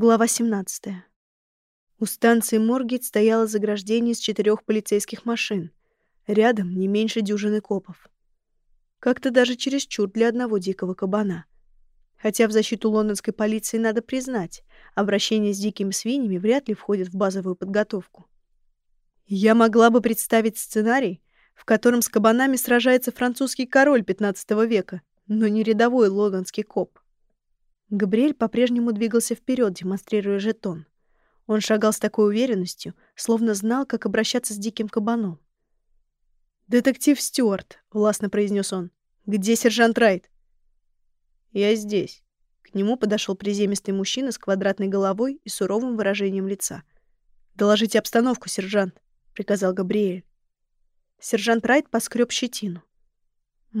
Глава 17. У станции Моргейт стояло заграждение из четырех полицейских машин. Рядом не меньше дюжины копов. Как-то даже чересчур для одного дикого кабана. Хотя в защиту лондонской полиции надо признать, обращение с дикими свиньями вряд ли входит в базовую подготовку. Я могла бы представить сценарий, в котором с кабанами сражается французский король 15 века, но не рядовой лондонский коп. Габриэль по-прежнему двигался вперед, демонстрируя жетон. Он шагал с такой уверенностью, словно знал, как обращаться с диким кабаном. «Детектив Стюарт», — властно произнес он. «Где сержант Райт?» «Я здесь». К нему подошел приземистый мужчина с квадратной головой и суровым выражением лица. «Доложите обстановку, сержант», — приказал Габриэль. Сержант Райт поскреб щетину.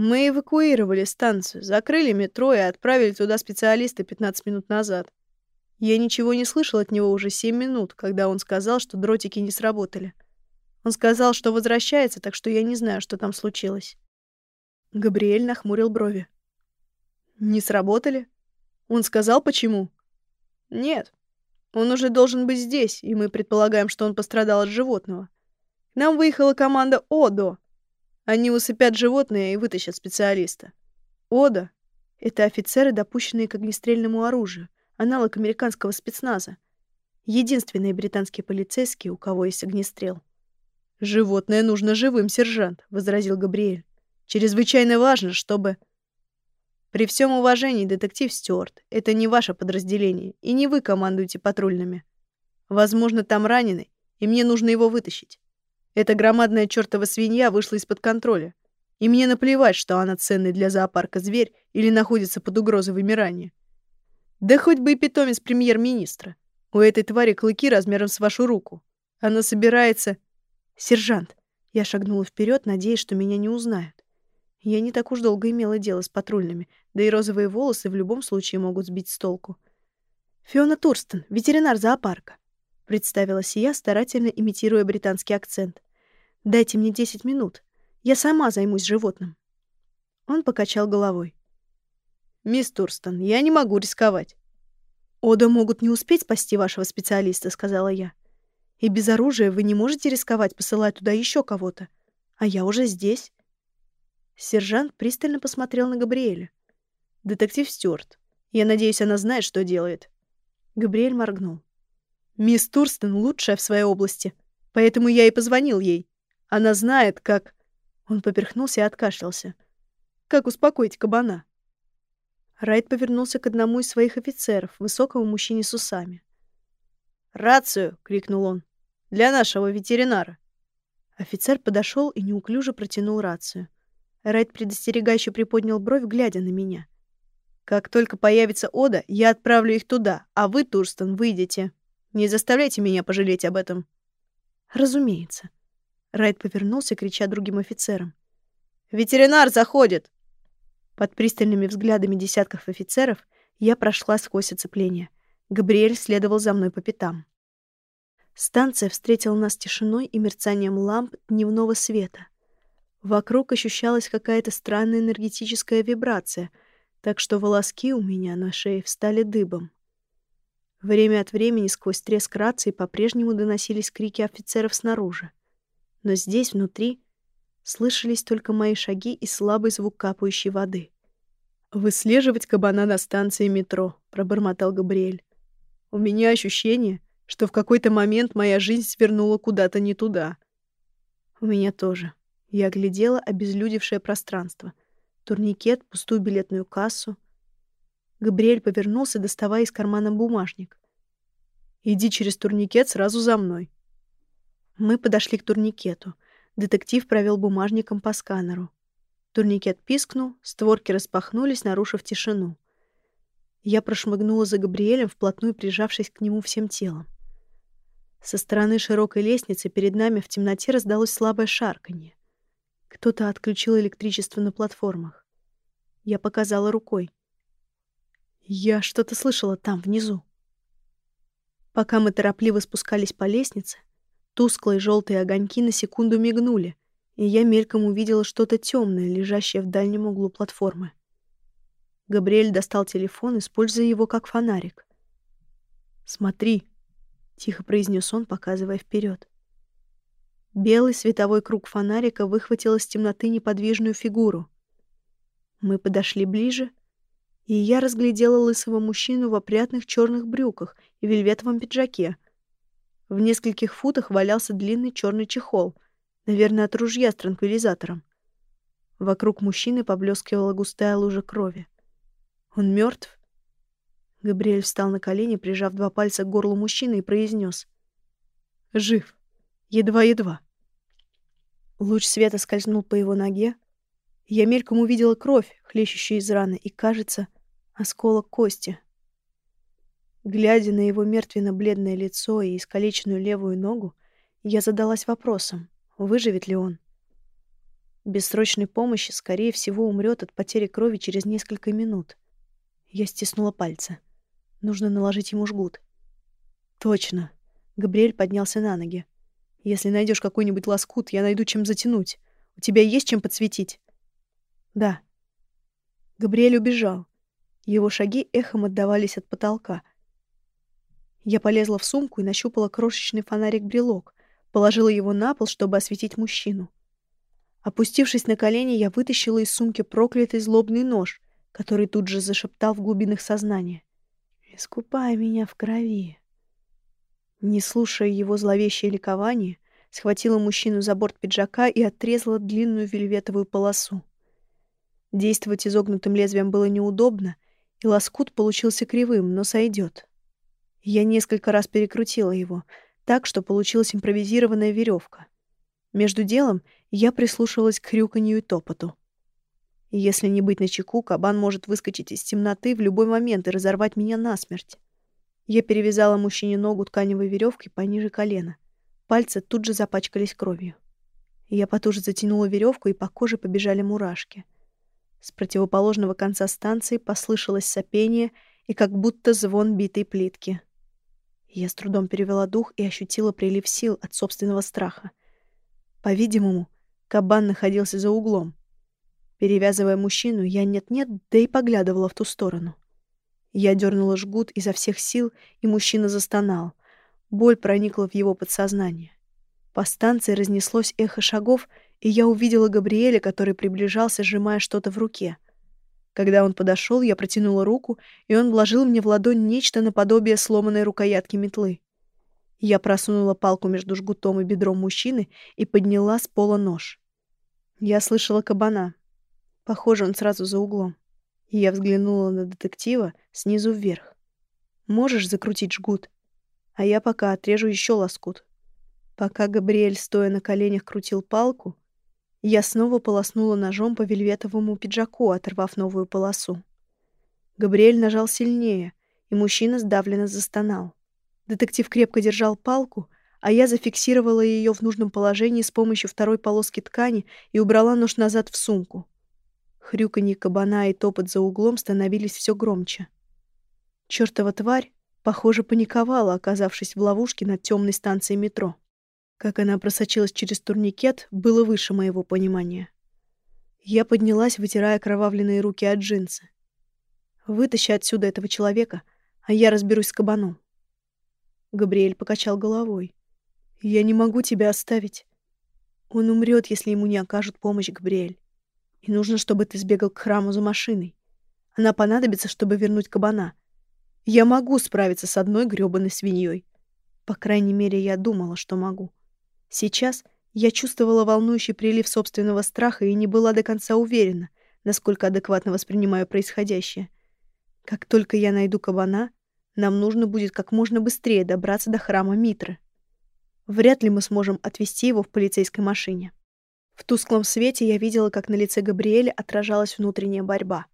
Мы эвакуировали станцию, закрыли метро и отправили туда специалиста 15 минут назад. Я ничего не слышал от него уже 7 минут, когда он сказал, что дротики не сработали. Он сказал, что возвращается, так что я не знаю, что там случилось. Габриэль нахмурил брови. Не сработали? Он сказал, почему? Нет. Он уже должен быть здесь, и мы предполагаем, что он пострадал от животного. К нам выехала команда ОДО, они усыпят животное и вытащат специалиста. Ода — это офицеры, допущенные к огнестрельному оружию, аналог американского спецназа. Единственные британские полицейские, у кого есть огнестрел. «Животное нужно живым, сержант», — возразил Габриэль. «Чрезвычайно важно, чтобы...» «При всем уважении, детектив Стюарт, это не ваше подразделение, и не вы командуете патрульными. Возможно, там раненый, и мне нужно его вытащить. Эта громадная чертова свинья вышла из-под контроля. И мне наплевать, что она ценный для зоопарка зверь или находится под угрозой вымирания. Да хоть бы и питомец премьер-министра. У этой твари клыки размером с вашу руку. Она собирается... Сержант. Я шагнула вперед, надеясь, что меня не узнают. Я не так уж долго имела дело с патрульными, да и розовые волосы в любом случае могут сбить с толку. Фиона Турстон, ветеринар зоопарка. Представилась я, старательно имитируя британский акцент. Дайте мне десять минут. Я сама займусь животным. Он покачал головой. «Мисс Турстон, я не могу рисковать». «Ода могут не успеть спасти вашего специалиста», — сказала я. «И без оружия вы не можете рисковать посылать туда еще кого-то. А я уже здесь». Сержант пристально посмотрел на Габриэля. «Детектив Стюарт. Я надеюсь, она знает, что делает». Габриэль моргнул. «Мисс Турстон лучшая в своей области, поэтому я и позвонил ей. Она знает, как...» Он поперхнулся и откашлялся. «Как успокоить кабана?» Райт повернулся к одному из своих офицеров, высокому мужчине с усами. «Рацию!» — крикнул он. «Для нашего ветеринара!» Офицер подошел и неуклюже протянул рацию. Райт предостерегающе приподнял бровь, глядя на меня. «Как только появится Ода, я отправлю их туда, а вы, Турстон, выйдете. Не заставляйте меня пожалеть об этом». «Разумеется». Райт повернулся, крича другим офицерам. «Ветеринар заходит!» Под пристальными взглядами десятков офицеров я прошла сквозь оцепление. Габриэль следовал за мной по пятам. Станция встретила нас тишиной и мерцанием ламп дневного света. Вокруг ощущалась какая-то странная энергетическая вибрация, так что волоски у меня на шее встали дыбом. Время от времени сквозь треск рации по-прежнему доносились крики офицеров снаружи но здесь, внутри, слышались только мои шаги и слабый звук капающей воды. «Выслеживать кабана на станции метро», — пробормотал Габриэль. «У меня ощущение, что в какой-то момент моя жизнь свернула куда-то не туда». «У меня тоже». Я оглядела обезлюдевшее пространство. Турникет, пустую билетную кассу. Габриэль повернулся, доставая из кармана бумажник. «Иди через турникет сразу за мной», мы подошли к турникету. Детектив провел бумажником по сканеру. Турникет пискнул, створки распахнулись, нарушив тишину. Я прошмыгнула за Габриэлем, вплотную прижавшись к нему всем телом. Со стороны широкой лестницы перед нами в темноте раздалось слабое шарканье. Кто-то отключил электричество на платформах. Я показала рукой. Я что-то слышала там, внизу. Пока мы торопливо спускались по лестнице, Тусклые желтые огоньки на секунду мигнули, и я мельком увидела что-то темное, лежащее в дальнем углу платформы. Габриэль достал телефон, используя его как фонарик. «Смотри», — тихо произнес он, показывая вперед. Белый световой круг фонарика выхватил из темноты неподвижную фигуру. Мы подошли ближе, и я разглядела лысого мужчину в опрятных черных брюках и вельветовом пиджаке. В нескольких футах валялся длинный черный чехол, наверное, от ружья с транквилизатором. Вокруг мужчины поблескивала густая лужа крови. Он мертв? Габриэль встал на колени, прижав два пальца к горлу мужчины и произнес: «Жив. Едва-едва». Луч света скользнул по его ноге. Я мельком увидела кровь, хлещущую из раны, и, кажется, осколок кости. Глядя на его мертвенно-бледное лицо и искалеченную левую ногу, я задалась вопросом, выживет ли он. Без срочной помощи, скорее всего, умрет от потери крови через несколько минут. Я стиснула пальцы. Нужно наложить ему жгут. Точно. Габриэль поднялся на ноги. Если найдешь какой-нибудь лоскут, я найду чем затянуть. У тебя есть чем подсветить? Да. Габриэль убежал. Его шаги эхом отдавались от потолка. Я полезла в сумку и нащупала крошечный фонарик-брелок, положила его на пол, чтобы осветить мужчину. Опустившись на колени, я вытащила из сумки проклятый злобный нож, который тут же зашептал в глубинах сознания. «Искупай меня в крови». Не слушая его зловещее ликование, схватила мужчину за борт пиджака и отрезала длинную вельветовую полосу. Действовать изогнутым лезвием было неудобно, и лоскут получился кривым, но сойдет. Я несколько раз перекрутила его, так что получилась импровизированная веревка. Между делом я прислушивалась к хрюканью и топоту. если не быть начеку, кабан может выскочить из темноты в любой момент и разорвать меня насмерть. Я перевязала мужчине ногу тканевой веревкой пониже колена. Пальцы тут же запачкались кровью. Я потуже затянула веревку, и по коже побежали мурашки. С противоположного конца станции послышалось сопение и как будто звон битой плитки. Я с трудом перевела дух и ощутила прилив сил от собственного страха. По-видимому, кабан находился за углом. Перевязывая мужчину, я нет-нет, да и поглядывала в ту сторону. Я дернула жгут изо всех сил, и мужчина застонал. Боль проникла в его подсознание. По станции разнеслось эхо шагов, и я увидела Габриэля, который приближался, сжимая что-то в руке. Когда он подошел, я протянула руку, и он вложил мне в ладонь нечто наподобие сломанной рукоятки метлы. Я просунула палку между жгутом и бедром мужчины и подняла с пола нож. Я слышала кабана. Похоже, он сразу за углом. Я взглянула на детектива снизу вверх. «Можешь закрутить жгут?» А я пока отрежу еще лоскут. Пока Габриэль, стоя на коленях, крутил палку, я снова полоснула ножом по вельветовому пиджаку, оторвав новую полосу. Габриэль нажал сильнее, и мужчина сдавленно застонал. Детектив крепко держал палку, а я зафиксировала ее в нужном положении с помощью второй полоски ткани и убрала нож назад в сумку. Хрюканье кабана и топот за углом становились все громче. Чёртова тварь, похоже, паниковала, оказавшись в ловушке над темной станцией метро. Как она просочилась через турникет, было выше моего понимания. Я поднялась, вытирая кровавленные руки от джинсы. «Вытащи отсюда этого человека, а я разберусь с кабаном». Габриэль покачал головой. «Я не могу тебя оставить. Он умрет, если ему не окажут помощь, Габриэль. И нужно, чтобы ты сбегал к храму за машиной. Она понадобится, чтобы вернуть кабана. Я могу справиться с одной грёбаной свиньей. По крайней мере, я думала, что могу. Сейчас я чувствовала волнующий прилив собственного страха и не была до конца уверена, насколько адекватно воспринимаю происходящее. Как только я найду кабана, нам нужно будет как можно быстрее добраться до храма Митры. Вряд ли мы сможем отвезти его в полицейской машине. В тусклом свете я видела, как на лице Габриэля отражалась внутренняя борьба.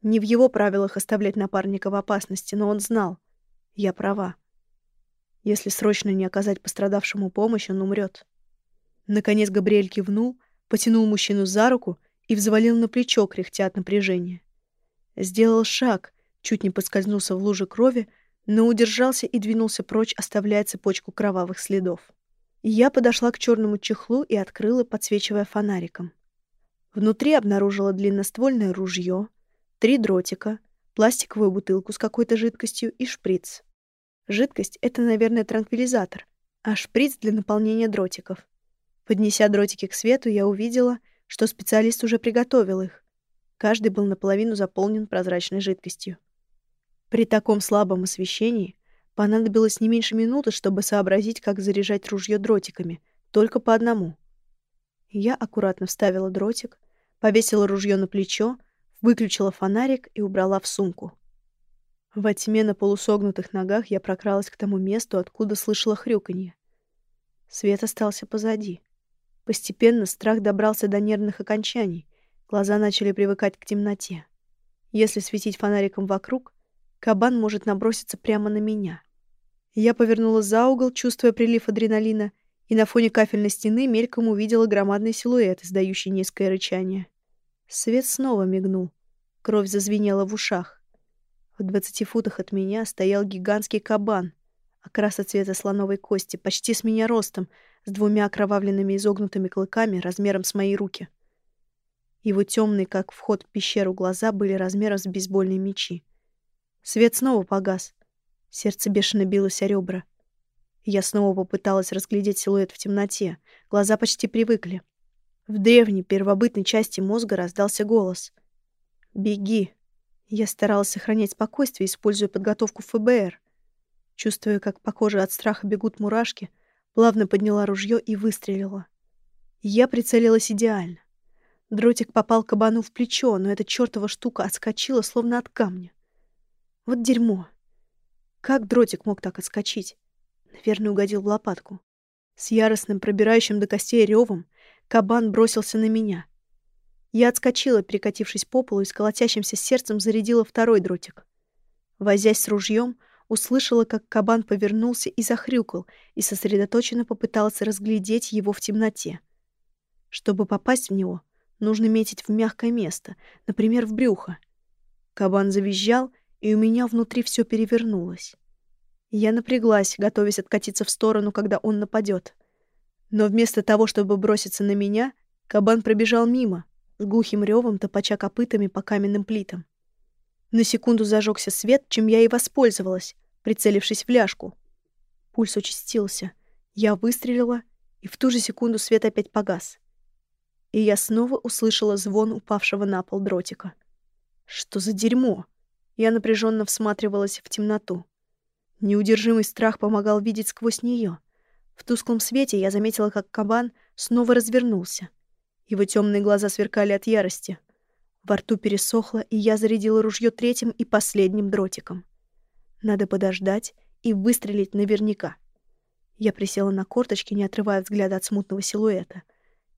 Не в его правилах оставлять напарника в опасности, но он знал. Я права. Если срочно не оказать пострадавшему помощь, он умрет. Наконец Габриэль кивнул, потянул мужчину за руку и взвалил на плечо, кряхтя от напряжения. Сделал шаг, чуть не подскользнулся в луже крови, но удержался и двинулся прочь, оставляя цепочку кровавых следов. Я подошла к черному чехлу и открыла, подсвечивая фонариком. Внутри обнаружила длинноствольное ружье, три дротика, пластиковую бутылку с какой-то жидкостью и шприц. Жидкость — это, наверное, транквилизатор, а шприц для наполнения дротиков. Поднеся дротики к свету, я увидела, что специалист уже приготовил их. Каждый был наполовину заполнен прозрачной жидкостью. При таком слабом освещении понадобилось не меньше минуты, чтобы сообразить, как заряжать ружье дротиками, только по одному. Я аккуратно вставила дротик, повесила ружье на плечо, выключила фонарик и убрала в сумку. Во тьме на полусогнутых ногах я прокралась к тому месту, откуда слышала хрюканье. Свет остался позади. Постепенно страх добрался до нервных окончаний. Глаза начали привыкать к темноте. Если светить фонариком вокруг, кабан может наброситься прямо на меня. Я повернула за угол, чувствуя прилив адреналина, и на фоне кафельной стены мельком увидела громадный силуэт, издающий низкое рычание. Свет снова мигнул. Кровь зазвенела в ушах. В двадцати футах от меня стоял гигантский кабан, окраса цвета слоновой кости, почти с меня ростом, с двумя окровавленными изогнутыми клыками размером с мои руки. Его темные, как вход в пещеру, глаза были размером с бейсбольные мечи. Свет снова погас. Сердце бешено билось о ребра. Я снова попыталась разглядеть силуэт в темноте. Глаза почти привыкли. В древней, первобытной части мозга раздался голос. «Беги!» Я старалась сохранять спокойствие, используя подготовку ФБР. Чувствуя, как по коже от страха бегут мурашки, плавно подняла ружье и выстрелила. Я прицелилась идеально. Дротик попал кабану в плечо, но эта чертова штука отскочила, словно от камня. Вот дерьмо. Как дротик мог так отскочить? Наверное, угодил в лопатку. С яростным, пробирающим до костей ревом, кабан бросился на меня. Я отскочила, перекатившись по полу, и с колотящимся сердцем зарядила второй дротик. Возясь с ружьем, услышала, как кабан повернулся и захрюкал, и сосредоточенно попытался разглядеть его в темноте. Чтобы попасть в него, Нужно метить в мягкое место, например, в брюхо. Кабан завизжал, и у меня внутри все перевернулось. Я напряглась, готовясь откатиться в сторону, когда он нападет. Но вместо того, чтобы броситься на меня, кабан пробежал мимо, с глухим ревом топача копытами по каменным плитам. На секунду зажегся свет, чем я и воспользовалась, прицелившись в ляжку. Пульс участился. Я выстрелила, и в ту же секунду свет опять погас и я снова услышала звон упавшего на пол дротика. Что за дерьмо? Я напряженно всматривалась в темноту. Неудержимый страх помогал видеть сквозь нее. В тусклом свете я заметила, как кабан снова развернулся. Его темные глаза сверкали от ярости. Во рту пересохло, и я зарядила ружье третьим и последним дротиком. Надо подождать и выстрелить наверняка. Я присела на корточки, не отрывая взгляда от смутного силуэта.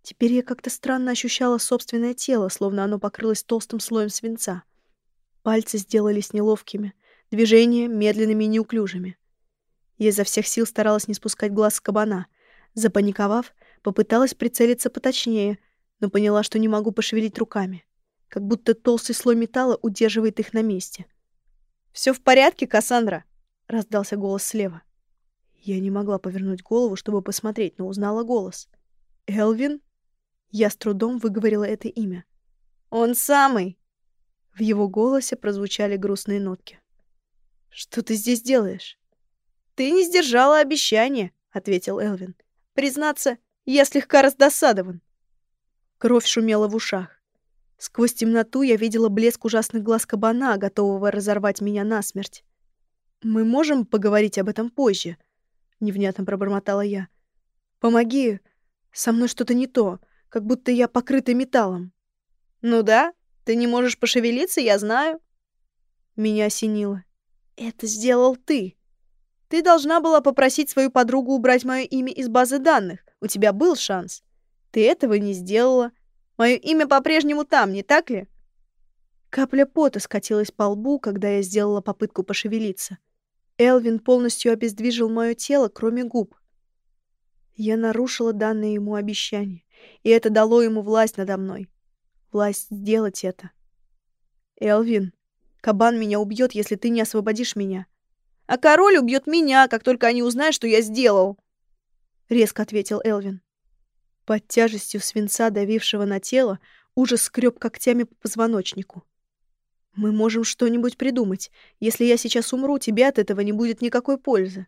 Теперь я как-то странно ощущала собственное тело, словно оно покрылось толстым слоем свинца. Пальцы сделались неловкими, движения — медленными и неуклюжими. Я изо всех сил старалась не спускать глаз с кабана. Запаниковав, попыталась прицелиться поточнее, но поняла, что не могу пошевелить руками. Как будто толстый слой металла удерживает их на месте. «Всё в порядке, Кассандра?» — раздался голос слева. Я не могла повернуть голову, чтобы посмотреть, но узнала голос. «Элвин?» Я с трудом выговорила это имя. «Он самый!» В его голосе прозвучали грустные нотки. «Что ты здесь делаешь?» «Ты не сдержала обещания», — ответил Элвин. «Признаться, я слегка раздосадован». Кровь шумела в ушах. Сквозь темноту я видела блеск ужасных глаз кабана, готового разорвать меня насмерть. «Мы можем поговорить об этом позже?» — невнятно пробормотала я. «Помоги. Со мной что-то не то как будто я покрыта металлом. «Ну да, ты не можешь пошевелиться, я знаю». Меня осенило. «Это сделал ты. Ты должна была попросить свою подругу убрать мое имя из базы данных. У тебя был шанс. Ты этого не сделала. Мое имя по-прежнему там, не так ли?» Капля пота скатилась по лбу, когда я сделала попытку пошевелиться. Элвин полностью обездвижил мое тело, кроме губ. Я нарушила данное ему обещание и это дало ему власть надо мной. Власть сделать это. Элвин, кабан меня убьет, если ты не освободишь меня. А король убьет меня, как только они узнают, что я сделал. Резко ответил Элвин. Под тяжестью свинца, давившего на тело, ужас скреб когтями по позвоночнику. Мы можем что-нибудь придумать. Если я сейчас умру, тебе от этого не будет никакой пользы.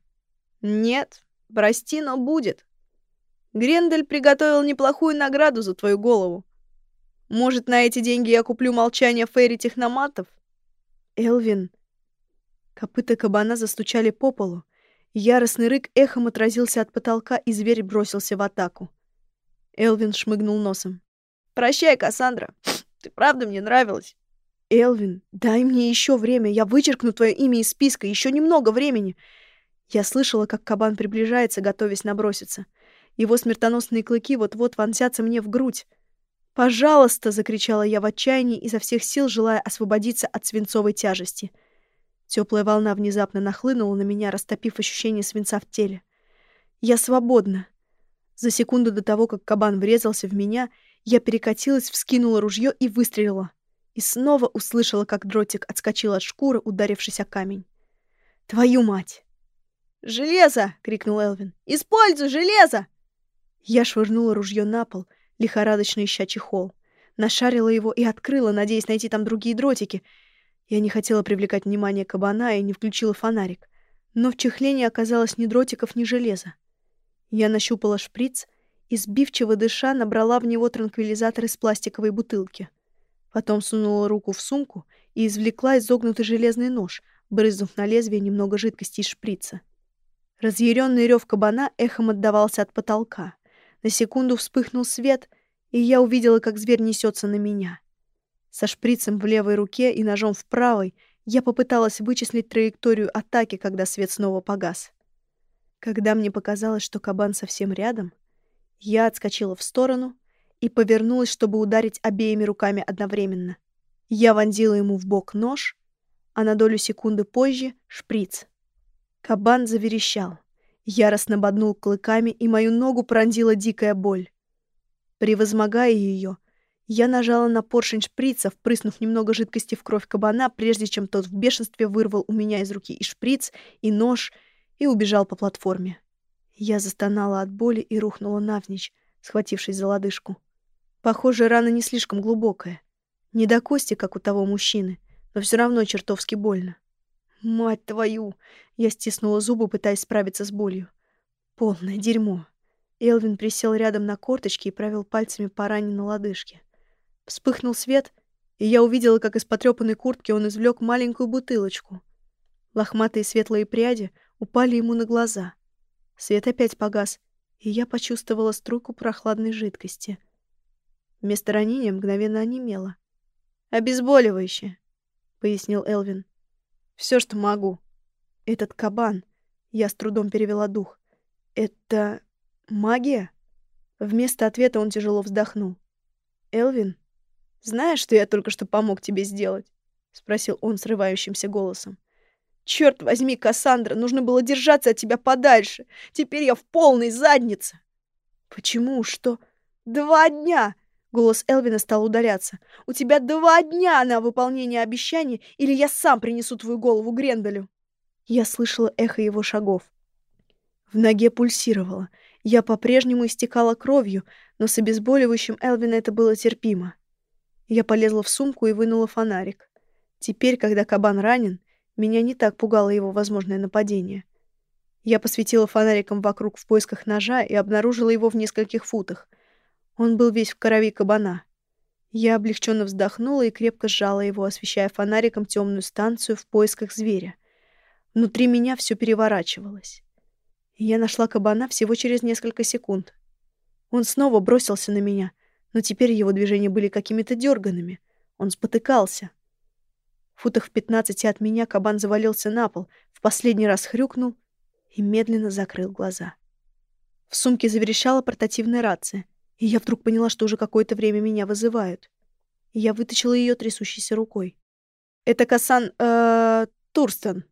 Нет, прости, но будет. Грендель приготовил неплохую награду за твою голову. Может, на эти деньги я куплю молчание Фейри Техноматов? Элвин. Копыта кабана застучали по полу. Яростный рык эхом отразился от потолка, и зверь бросился в атаку. Элвин шмыгнул носом. «Прощай, Кассандра. Ты правда мне нравилась». «Элвин, дай мне еще время. Я вычеркну твое имя из списка. Еще немного времени». Я слышала, как кабан приближается, готовясь наброситься. Его смертоносные клыки вот-вот вонзятся мне в грудь. «Пожалуйста!» — закричала я в отчаянии, изо всех сил желая освободиться от свинцовой тяжести — Теплая волна внезапно нахлынула на меня, растопив ощущение свинца в теле. Я свободна. За секунду до того, как кабан врезался в меня, я перекатилась, вскинула ружье и выстрелила. И снова услышала, как дротик отскочил от шкуры, ударившись о камень. «Твою мать!» «Железо!» — крикнул Элвин. «Используй железо!» Я швырнула ружье на пол, лихорадочно ища чехол. Нашарила его и открыла, надеясь найти там другие дротики — я не хотела привлекать внимание кабана и не включила фонарик. Но в чехле не оказалось ни дротиков, ни железа. Я нащупала шприц и, сбивчиво дыша, набрала в него транквилизатор из пластиковой бутылки. Потом сунула руку в сумку и извлекла изогнутый железный нож, брызнув на лезвие немного жидкости из шприца. Разъяренный рев кабана эхом отдавался от потолка. На секунду вспыхнул свет, и я увидела, как зверь несется на меня — со шприцем в левой руке и ножом в правой я попыталась вычислить траекторию атаки, когда свет снова погас. Когда мне показалось, что кабан совсем рядом, я отскочила в сторону и повернулась, чтобы ударить обеими руками одновременно. Я вонзила ему в бок нож, а на долю секунды позже — шприц. Кабан заверещал. Яростно боднул клыками, и мою ногу пронзила дикая боль. Превозмогая ее, я нажала на поршень шприца, впрыснув немного жидкости в кровь кабана, прежде чем тот в бешенстве вырвал у меня из руки и шприц, и нож, и убежал по платформе. Я застонала от боли и рухнула навзничь, схватившись за лодыжку. Похоже, рана не слишком глубокая. Не до кости, как у того мужчины, но все равно чертовски больно. «Мать твою!» Я стиснула зубы, пытаясь справиться с болью. «Полное дерьмо!» Элвин присел рядом на корточки и провел пальцами по ране на лодыжке. Вспыхнул свет, и я увидела, как из потрёпанной куртки он извлек маленькую бутылочку. Лохматые светлые пряди упали ему на глаза. Свет опять погас, и я почувствовала струйку прохладной жидкости. Вместо ранения мгновенно онемело. «Обезболивающее», — пояснил Элвин. «Всё, что могу». «Этот кабан...» — я с трудом перевела дух. «Это... магия?» Вместо ответа он тяжело вздохнул. «Элвин?» «Знаешь, что я только что помог тебе сделать?» — спросил он срывающимся голосом. «Черт возьми, Кассандра, нужно было держаться от тебя подальше. Теперь я в полной заднице». «Почему? Что?» «Два дня!» — голос Элвина стал удаляться. «У тебя два дня на выполнение обещания, или я сам принесу твою голову Гренделю». Я слышала эхо его шагов. В ноге пульсировало. Я по-прежнему истекала кровью, но с обезболивающим Элвина это было терпимо. Я полезла в сумку и вынула фонарик. Теперь, когда кабан ранен, меня не так пугало его возможное нападение. Я посветила фонариком вокруг в поисках ножа и обнаружила его в нескольких футах. Он был весь в крови кабана. Я облегченно вздохнула и крепко сжала его, освещая фонариком темную станцию в поисках зверя. Внутри меня все переворачивалось. Я нашла кабана всего через несколько секунд. Он снова бросился на меня — но теперь его движения были какими-то дерганными. Он спотыкался. Футах в пятнадцати от меня кабан завалился на пол, в последний раз хрюкнул и медленно закрыл глаза. В сумке заверещала портативная рация, и я вдруг поняла, что уже какое-то время меня вызывают. Я вытащила ее трясущейся рукой. «Это Касан... э Турстен».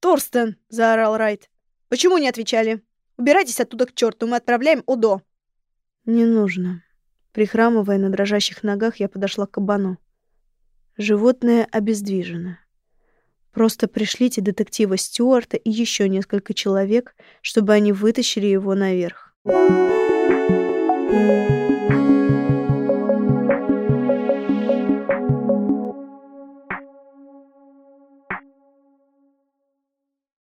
«Турстен!» — заорал Райт. «Почему не отвечали? Убирайтесь оттуда к черту, мы отправляем УДО». «Не нужно», Прихрамывая на дрожащих ногах, я подошла к кабану. Животное обездвижено. Просто пришлите детектива Стюарта и еще несколько человек, чтобы они вытащили его наверх. Thank you.